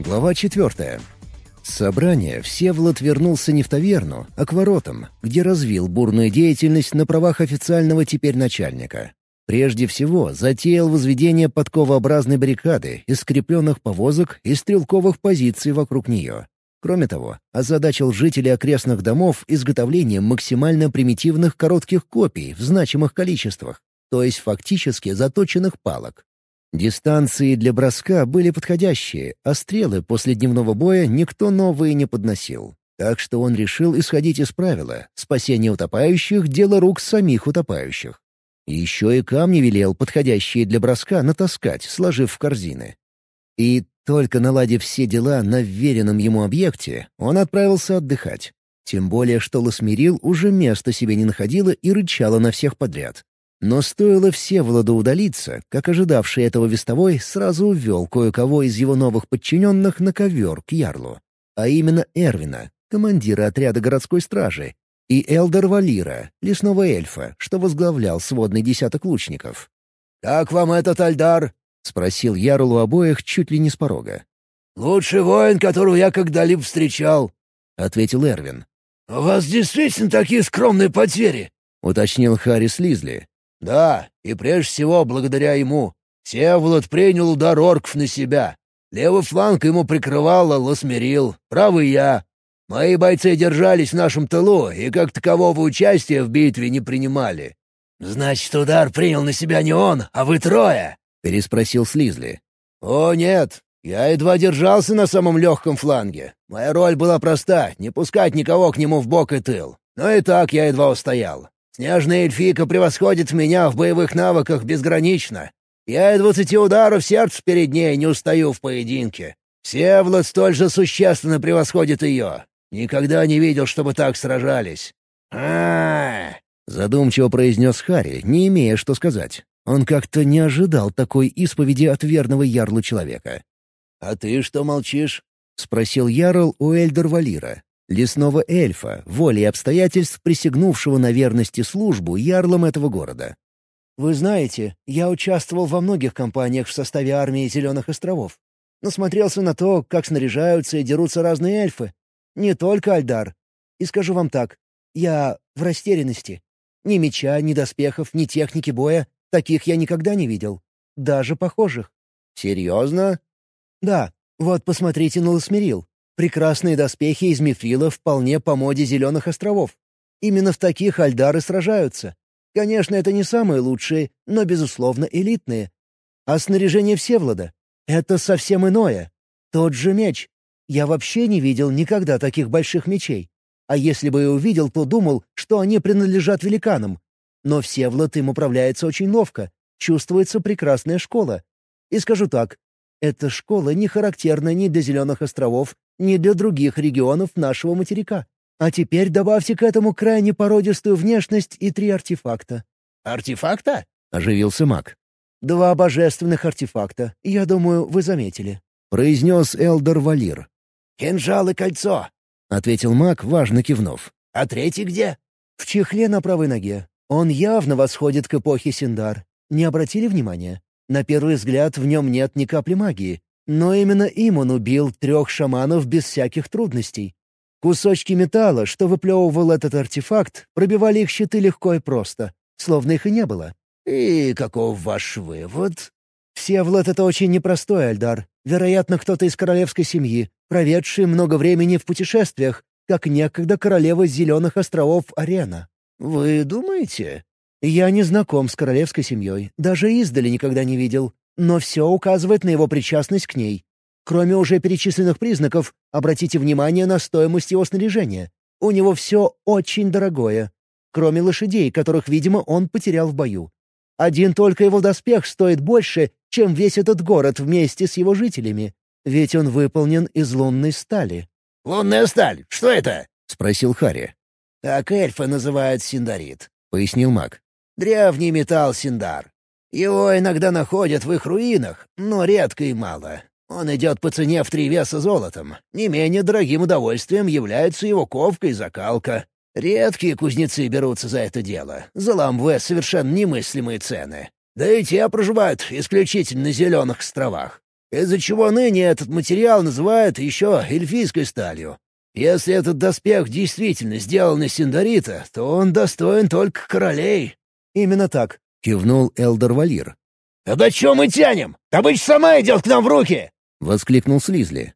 Глава четвертая. С собрания Всеволод вернулся не в таверну, а к воротам, где развил бурную деятельность на правах официального теперь начальника. Прежде всего, затеял возведение подковообразной баррикады из скрепленных повозок и стрелковых позиций вокруг нее. Кроме того, озадачил жителей окрестных домов изготовлением максимально примитивных коротких копий в значимых количествах, то есть фактически заточенных палок. Дистанции для броска были подходящие, а стрелы после дневного боя никто новые не подносил. Так что он решил исходить из правила «спасение утопающих — дело рук самих утопающих». Еще и камни велел, подходящие для броска, натаскать, сложив в корзины. И только наладив все дела на веренном ему объекте, он отправился отдыхать. Тем более, что Ласмирил уже места себе не находила и рычала на всех подряд. Но стоило Всеволоду удалиться, как ожидавший этого вестовой сразу увел кое-кого из его новых подчиненных на ковер к Ярлу. А именно Эрвина, командира отряда городской стражи, и Элдор Валира, лесного эльфа, что возглавлял сводный десяток лучников. «Как вам этот Альдар?» — спросил Ярл у обоих чуть ли не с порога. «Лучший воин, которого я когда-либо встречал», — ответил Эрвин. «У вас действительно такие скромные потери?» — уточнил Харрис Лизли. «Да, и прежде всего благодаря ему. Севолод принял удар орков на себя. Левый фланг ему прикрывала Лосмерил, правый я. Мои бойцы держались в нашем тылу и как такового участия в битве не принимали». «Значит, удар принял на себя не он, а вы трое?» — переспросил Слизли. «О, нет. Я едва держался на самом легком фланге. Моя роль была проста — не пускать никого к нему в бок и тыл. Но и так я едва устоял. Снежная эльфийка превосходит меня в боевых навыках безгранично. Я и двадцати ударов сердца перед ней не устаю в поединке. Всевлад столь же существенно превосходит ее. Никогда не видел, чтобы так сражались. а Задумчиво произнес Харри, не имея что сказать. Он как-то не ожидал такой исповеди от верного ярлу человека. «А ты что молчишь?» — спросил ярл у Эльдер Валира лесного эльфа, волей обстоятельств присягнувшего на верности службу ярлом этого города. «Вы знаете, я участвовал во многих кампаниях в составе армии Зеленых островов. Насмотрелся на то, как снаряжаются и дерутся разные эльфы. Не только Альдар. И скажу вам так, я в растерянности. Ни меча, ни доспехов, ни техники боя, таких я никогда не видел. Даже похожих. Серьезно? Да, вот посмотрите на Ласмерил. Прекрасные доспехи из мифрила вполне по моде Зеленых островов. Именно в таких альдары сражаются. Конечно, это не самые лучшие, но, безусловно, элитные. А снаряжение Всевлада — это совсем иное. Тот же меч. Я вообще не видел никогда таких больших мечей. А если бы и увидел, то думал, что они принадлежат великанам. Но Всевлад им управляется очень ловко. Чувствуется прекрасная школа. И скажу так, эта школа не характерна ни для Зеленых островов, ни для других регионов нашего материка. А теперь добавьте к этому крайне породистую внешность и три артефакта». «Артефакта?» — оживился маг. «Два божественных артефакта, я думаю, вы заметили», — произнес Элдор Валир. «Кинжал и кольцо», — ответил маг, важно кивнув. «А третий где?» «В чехле на правой ноге. Он явно восходит к эпохе Синдар. Не обратили внимания? На первый взгляд в нем нет ни капли магии, но именно им он убил трех шаманов без всяких трудностей. Кусочки металла, что выплевывал этот артефакт, пробивали их щиты легко и просто, словно их и не было. «И каков ваш вывод?» «Всевлад — это очень непростой Альдар. Вероятно, кто-то из королевской семьи, проведший много времени в путешествиях, как некогда королева Зеленых островов Арена». «Вы думаете?» «Я не знаком с королевской семьей, даже издали никогда не видел. Но все указывает на его причастность к ней. Кроме уже перечисленных признаков, обратите внимание на стоимость его снаряжения. У него все очень дорогое. Кроме лошадей, которых, видимо, он потерял в бою. Один только его доспех стоит больше, чем весь этот город вместе с его жителями. Ведь он выполнен из лунной стали. «Лунная сталь? Что это?» — спросил Харри. «Так эльфы называют синдарит», — пояснил маг. «Древний металл синдар. Его иногда находят в их руинах, но редко и мало. Он идет по цене в три веса золотом. Не менее дорогим удовольствием являются его ковка и закалка. Редкие кузнецы берутся за это дело, заламывая совершенно немыслимые цены. Да и те проживают исключительно на зеленых островах. из-за чего ныне этот материал называют еще эльфийской сталью. Если этот доспех действительно сделан из синдарита, то он достоин только королей». «Именно так», — кивнул Элдор Валир. «Тогда чё мы тянем? Добыча сама идет к нам в руки!» — воскликнул Слизли.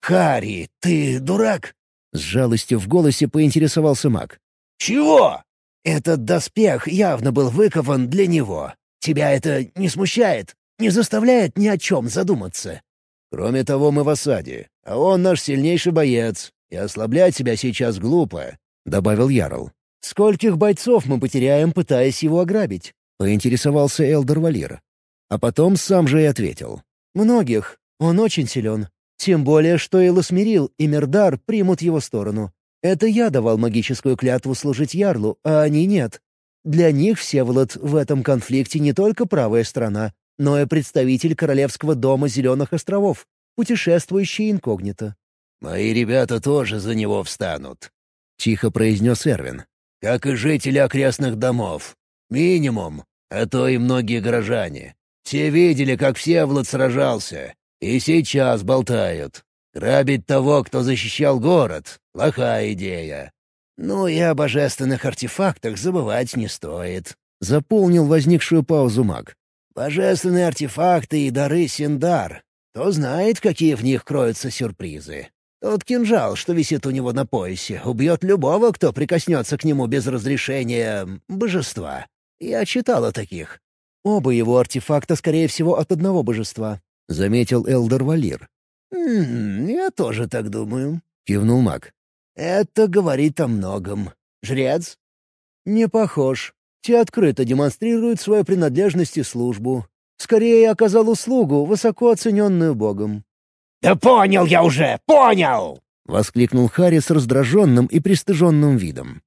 «Харри, ты дурак?» — с жалостью в голосе поинтересовался маг. «Чего?» «Этот доспех явно был выкован для него. Тебя это не смущает? Не заставляет ни о чем задуматься?» «Кроме того, мы в осаде, а он наш сильнейший боец, и ослаблять себя сейчас глупо», — добавил Ярл. «Скольких бойцов мы потеряем, пытаясь его ограбить?» — поинтересовался Элдор Валир. А потом сам же и ответил. «Многих. Он очень силен. Тем более, что и Ласмирил, и Мердар примут его сторону. Это я давал магическую клятву служить Ярлу, а они нет. Для них Всеволод в этом конфликте не только правая страна, но и представитель Королевского дома Зеленых островов, путешествующий инкогнито. «Мои ребята тоже за него встанут», — тихо произнес Эрвин. «Как и жители окрестных домов. Минимум, а то и многие горожане. Все видели, как Всеволод сражался, и сейчас болтают. Грабить того, кто защищал город — плохая идея. Ну и о божественных артефактах забывать не стоит. Заполнил возникшую паузу маг. Божественные артефакты и дары Синдар. Кто знает, какие в них кроются сюрпризы. Тот кинжал, что висит у него на поясе, убьет любого, кто прикоснется к нему без разрешения божества. Я читал о таких. Оба его артефакта, скорее всего, от одного божества. — заметил Элдер Валир. «М -м, «Я тоже так думаю», — кивнул маг. «Это говорит о многом. Жрец?» «Не похож. Те открыто демонстрируют свою принадлежность и службу. Скорее оказал услугу, высоко оцененную Богом». «Да понял я уже! Понял!» — воскликнул Харри с раздраженным и пристыженным видом.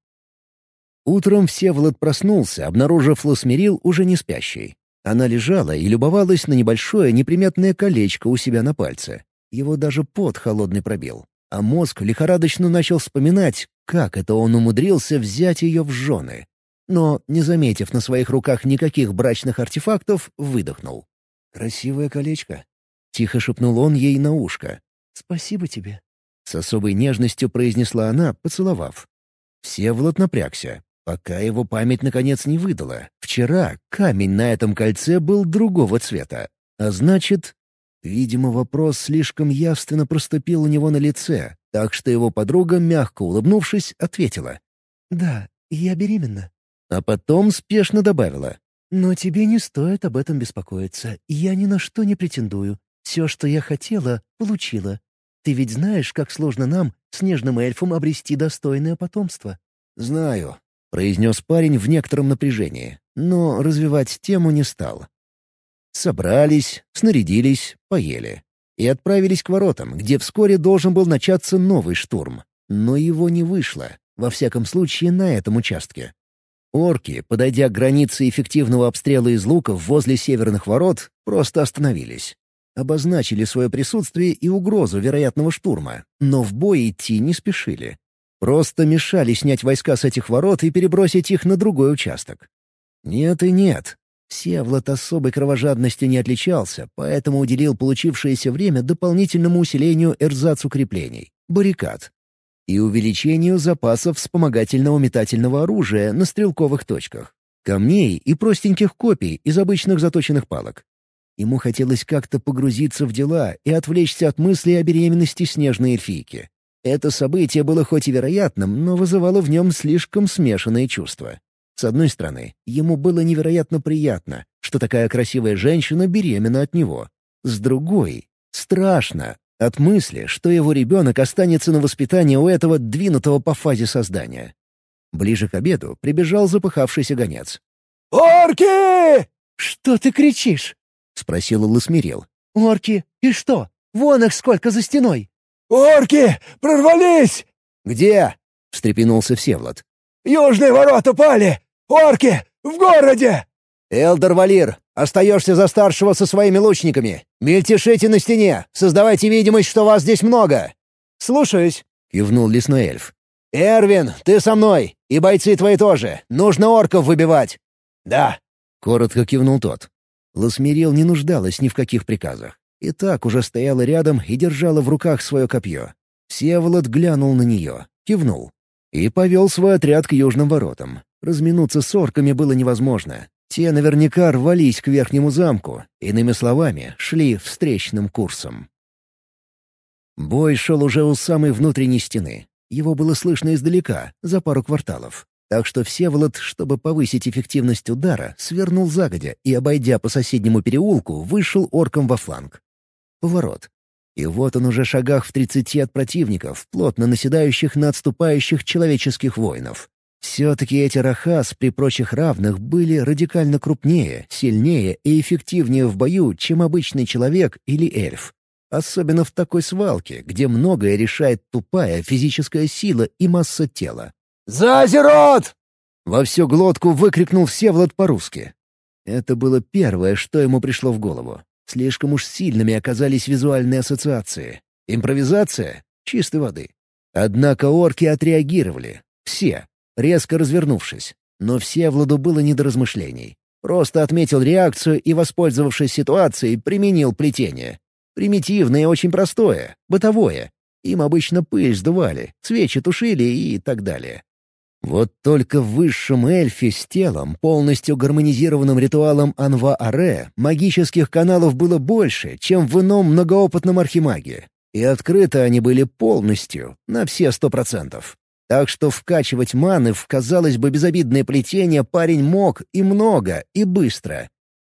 Утром Всеволод проснулся, обнаружив Лосмирил уже не спящей. Она лежала и любовалась на небольшое неприметное колечко у себя на пальце. Его даже пот холодный пробил. А мозг лихорадочно начал вспоминать, как это он умудрился взять ее в жены. Но, не заметив на своих руках никаких брачных артефактов, выдохнул. «Красивое колечко», — тихо шепнул он ей на ушко. «Спасибо тебе», — с особой нежностью произнесла она, поцеловав. Всеволод напрягся пока его память наконец не выдала. Вчера камень на этом кольце был другого цвета. А значит... Видимо, вопрос слишком явственно проступил у него на лице, так что его подруга, мягко улыбнувшись, ответила. «Да, я беременна». А потом спешно добавила. «Но тебе не стоит об этом беспокоиться. Я ни на что не претендую. Все, что я хотела, получила. Ты ведь знаешь, как сложно нам, снежным эльфам, обрести достойное потомство?» «Знаю», произнес парень в некотором напряжении, но развивать тему не стал. Собрались, снарядились, поели. И отправились к воротам, где вскоре должен был начаться новый штурм. Но его не вышло, во всяком случае на этом участке. Орки, подойдя к границе эффективного обстрела из луков возле северных ворот, просто остановились. Обозначили свое присутствие и угрозу вероятного штурма, но в бой идти не спешили. Просто мешали снять войска с этих ворот и перебросить их на другой участок. Нет и нет. Всевлад особой кровожадностью не отличался, поэтому уделил получившееся время дополнительному усилению эрзац-укреплений — баррикад и увеличению запасов вспомогательного метательного оружия на стрелковых точках, камней и простеньких копий из обычных заточенных палок. Ему хотелось как-то погрузиться в дела и отвлечься от мыслей о беременности снежной эльфийки. Это событие было хоть и вероятным, но вызывало в нем слишком смешанные чувства. С одной стороны, ему было невероятно приятно, что такая красивая женщина беременна от него. С другой — страшно от мысли, что его ребенок останется на воспитании у этого двинутого по фазе создания. Ближе к обеду прибежал запыхавшийся гонец. «Орки!» «Что ты кричишь?» — спросил Ласмирил. «Орки? И что? Вон их сколько за стеной!» «Орки! Прорвались!» «Где?» — встрепенулся Всевлад. «Южные ворота пали! Орки! В городе!» «Элдор Валир, остаешься за старшего со своими лучниками. Мельтешите на стене, создавайте видимость, что вас здесь много». «Слушаюсь», — кивнул лесной эльф. «Эрвин, ты со мной, и бойцы твои тоже. Нужно орков выбивать». «Да», — коротко кивнул тот. Ласмирил не нуждалась ни в каких приказах. И так уже стояла рядом и держала в руках свое копье. Всеволод глянул на нее, кивнул. И повел свой отряд к южным воротам. Разминуться с орками было невозможно. Те наверняка рвались к верхнему замку, иными словами, шли встречным курсом. Бой шел уже у самой внутренней стены. Его было слышно издалека, за пару кварталов. Так что Всеволод, чтобы повысить эффективность удара, свернул загодя и, обойдя по соседнему переулку, вышел орком во фланг. Поворот. И вот он уже шагах в тридцати от противников, плотно наседающих на отступающих человеческих воинов. Все-таки эти рахас при прочих равных были радикально крупнее, сильнее и эффективнее в бою, чем обычный человек или эльф. Особенно в такой свалке, где многое решает тупая физическая сила и масса тела. «Зазерот!» Во всю глотку выкрикнул Всеволод по-русски. Это было первое, что ему пришло в голову. Слишком уж сильными оказались визуальные ассоциации. Импровизация — чистой воды. Однако орки отреагировали. Все, резко развернувшись. Но Всевладу было не до размышлений. Просто отметил реакцию и, воспользовавшись ситуацией, применил плетение. Примитивное и очень простое, бытовое. Им обычно пыль сдували, свечи тушили и так далее. Вот только в высшем эльфе с телом, полностью гармонизированным ритуалом Анва-Аре, магических каналов было больше, чем в ином многоопытном архимаге. И открыты они были полностью, на все сто процентов. Так что вкачивать маны в, казалось бы, безобидное плетение парень мог и много, и быстро.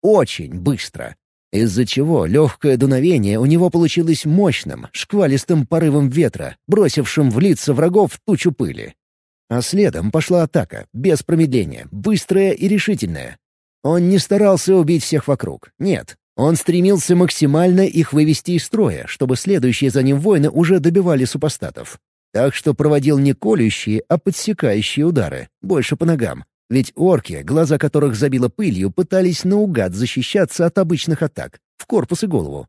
Очень быстро. Из-за чего легкое дуновение у него получилось мощным, шквалистым порывом ветра, бросившим в лица врагов тучу пыли. А следом пошла атака, без промедления, быстрая и решительная. Он не старался убить всех вокруг, нет. Он стремился максимально их вывести из строя, чтобы следующие за ним воины уже добивали супостатов. Так что проводил не колющие, а подсекающие удары, больше по ногам. Ведь орки, глаза которых забило пылью, пытались наугад защищаться от обычных атак, в корпус и голову.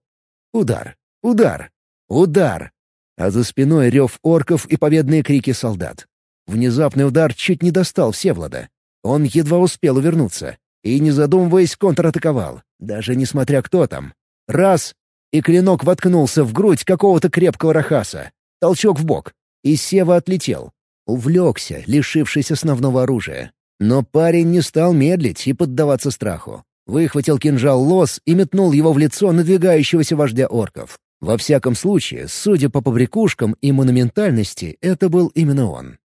Удар, удар, удар. А за спиной рев орков и победные крики солдат. Внезапный удар чуть не достал Всевлада. Он едва успел увернуться и, не задумываясь, контратаковал, даже несмотря кто там. Раз — и клинок воткнулся в грудь какого-то крепкого рахаса. Толчок в бок, и Сева отлетел. Увлекся, лишившись основного оружия. Но парень не стал медлить и поддаваться страху. Выхватил кинжал лос и метнул его в лицо надвигающегося вождя орков. Во всяком случае, судя по побрякушкам и монументальности, это был именно он.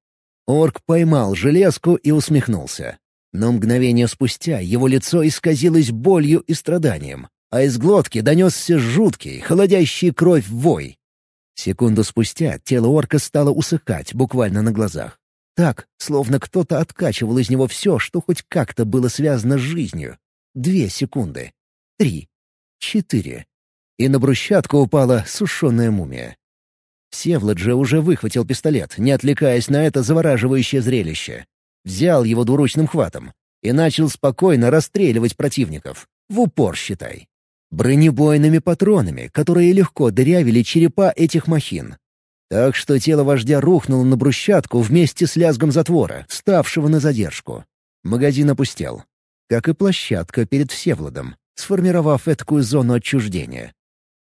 Орк поймал железку и усмехнулся. Но мгновение спустя его лицо исказилось болью и страданием, а из глотки донесся жуткий, холодящий кровь вой. Секунду спустя тело орка стало усыхать буквально на глазах. Так, словно кто-то откачивал из него все, что хоть как-то было связано с жизнью. Две секунды. Три. Четыре. И на брусчатку упала сушеная мумия. Севлад же уже выхватил пистолет, не отвлекаясь на это завораживающее зрелище. Взял его двуручным хватом и начал спокойно расстреливать противников. В упор, считай. Бронебойными патронами, которые легко дырявили черепа этих махин. Так что тело вождя рухнуло на брусчатку вместе с лязгом затвора, ставшего на задержку. Магазин опустел. Как и площадка перед Всевладом, сформировав эткую зону отчуждения.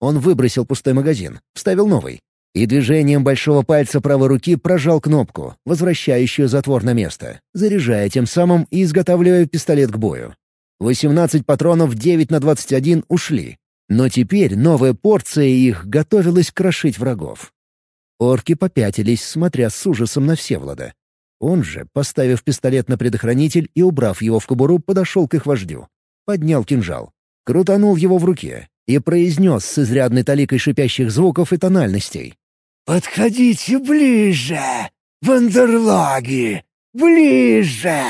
Он выбросил пустой магазин, вставил новый, и движением большого пальца правой руки прожал кнопку, возвращающую затвор на место, заряжая тем самым и изготавливая пистолет к бою. 18 патронов 9 на 21 ушли, но теперь новая порция их готовилась крошить врагов. Орки попятились, смотря с ужасом на Всевлада. Он же, поставив пистолет на предохранитель и убрав его в кобуру, подошел к их вождю. Поднял кинжал. Крутанул его в руке и произнес с изрядной таликой шипящих звуков и тональностей. «Подходите ближе, вандерлоги! Ближе!»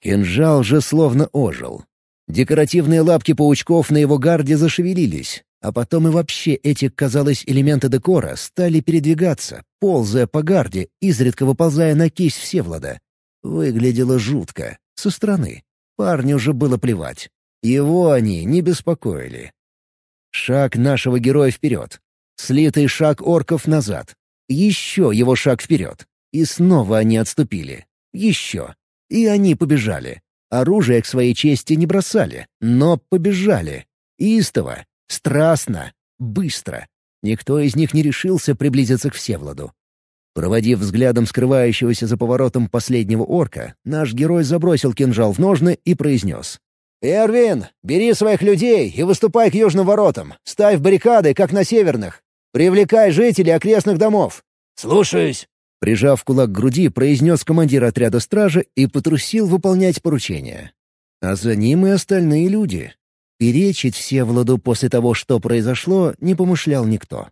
Кинжал же словно ожил. Декоративные лапки паучков на его гарде зашевелились, а потом и вообще эти, казалось, элементы декора стали передвигаться, ползая по гарде, изредка выползая на кисть Всевлада. Выглядело жутко, со стороны. Парню уже было плевать. Его они не беспокоили. Шаг нашего героя вперед. Слитый шаг орков назад. Еще его шаг вперед. И снова они отступили. Еще. И они побежали. Оружие к своей чести не бросали, но побежали. Истово. Страстно. Быстро. Никто из них не решился приблизиться к Всевладу. Проводив взглядом скрывающегося за поворотом последнего орка, наш герой забросил кинжал в ножны и произнес. «Эрвин, бери своих людей и выступай к южным воротам. Ставь баррикады, как на северных. Привлекай жителей окрестных домов». «Слушаюсь». Прижав кулак к груди, произнес командир отряда стражи и потрусил выполнять поручение. А за ним и остальные люди. Перечить Всевладу после того, что произошло, не помышлял никто.